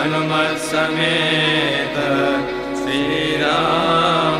हनुमत्समेत श्रीराम।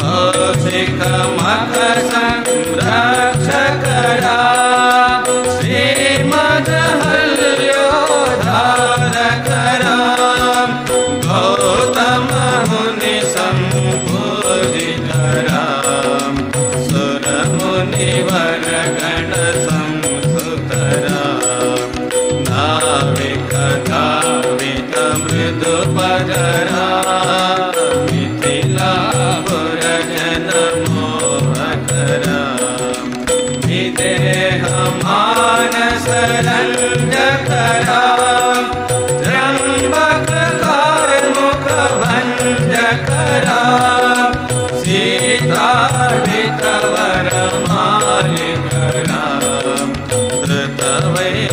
पातकरा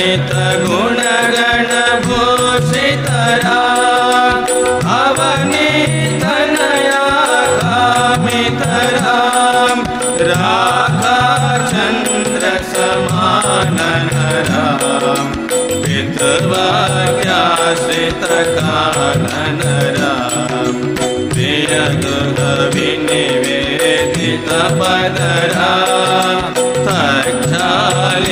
नित गो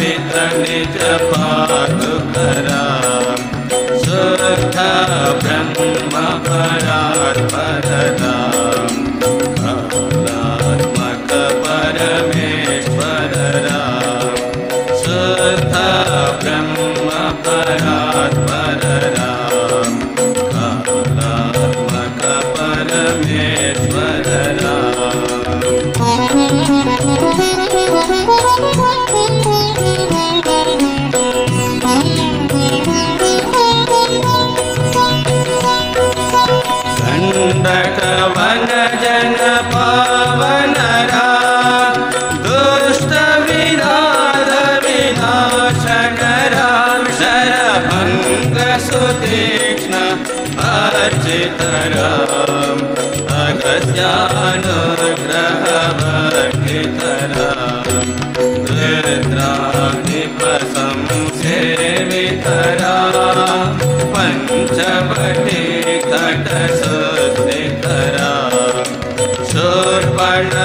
निज सुरथा ब्रह्म अङ्गसुतीक्ष्ण अर्चितराम् गृह वितराधिपतरा पञ्चबटे तटरा सोर्पणकारे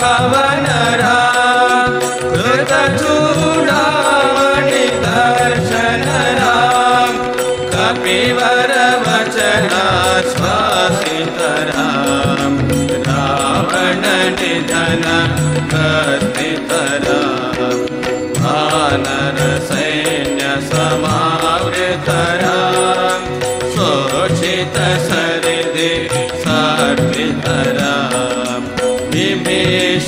कवनरा कृतचू रावण दर्शनरा कपि वर वचना श्वासितराम रावणनरा आनर सैन्य समावृतरा शोषित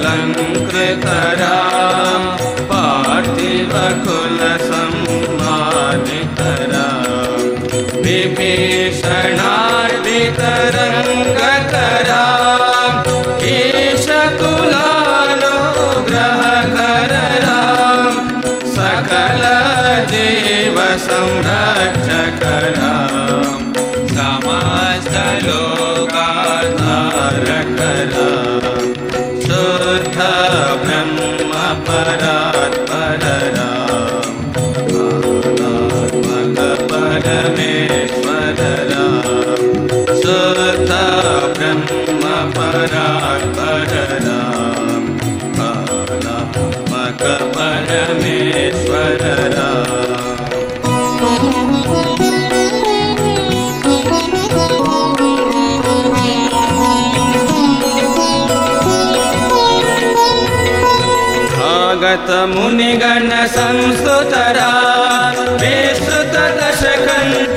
ङ्कृतरा पावकुल संवादितरा विभेषणादितरङ्गतरा केशकुलारोग्ररा सकल देव संरक्षकरा कमचलो na na समागत मुनिगण संस्तुतरा। विश्रुत दशकण्ठोद्भवरा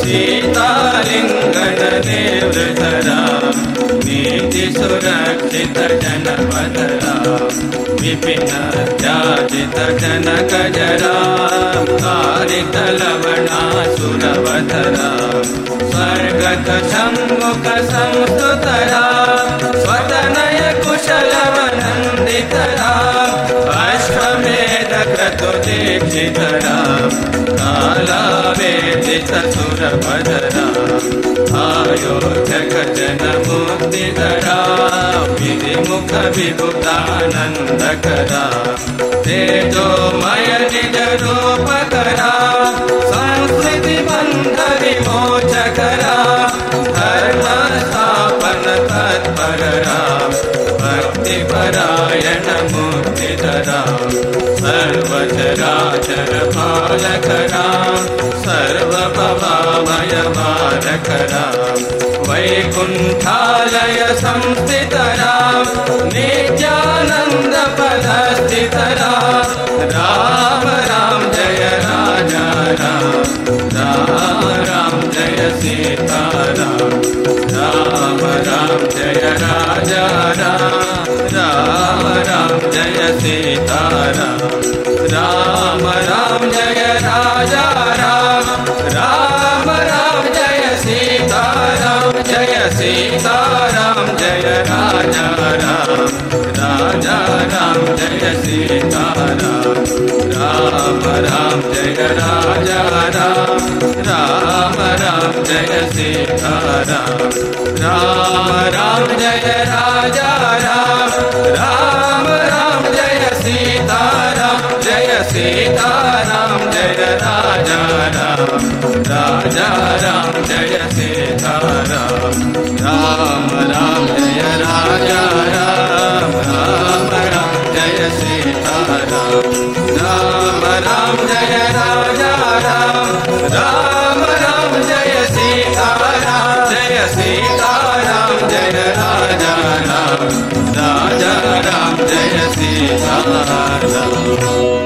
सीतालिङ्गन निवृतरा नीति सुरक्षित जनपदरा। विपिन त्याजित जनकजरा कारित लवणा सुरवधरा। स्वर्गत सम्मुख संस्तुतरा स्वतनय कुशलवनन्दितरा अश्वमेध क्रतु दीक्षितरा कालावेदित सुरभदरा आयोजक जन मुक्तिधरा विधिमुख विभुतानन्दकरा तेजोमय निज रूपकरा संस्कृति बन्ध विमोचकरा धर्म स्थापन तत्पररा भक्तिपरायण मुक्तिधरा सर्वचराचर पालकरा सर्वभवामय बालकरा वैकुण्ठालय संस्थितरा नित्यानन्दपदस्थितरा राम राम जय राजा राम। राम राम जय सीताराम राम राम जय राजा राम राम राम जय सीताराम राम राम जय राजा राम। राम राम जय सीताराम जय सीताराम जय राजा राम। राजा राम जय सीताराम राम राम जय राजा राम। राम राम जय सीताराम राम राम जय राजा राम राम। राम सीताराम जय राजा राम राजा राम जय सीताराम राम राम जय राजा राम राम राम जय सीताराम राम राम जय राजा राम राम राम जय सीताराम जय सीताराम जय राजा राम राजा राम जय सीताराम। शुद्ध ब्रह्म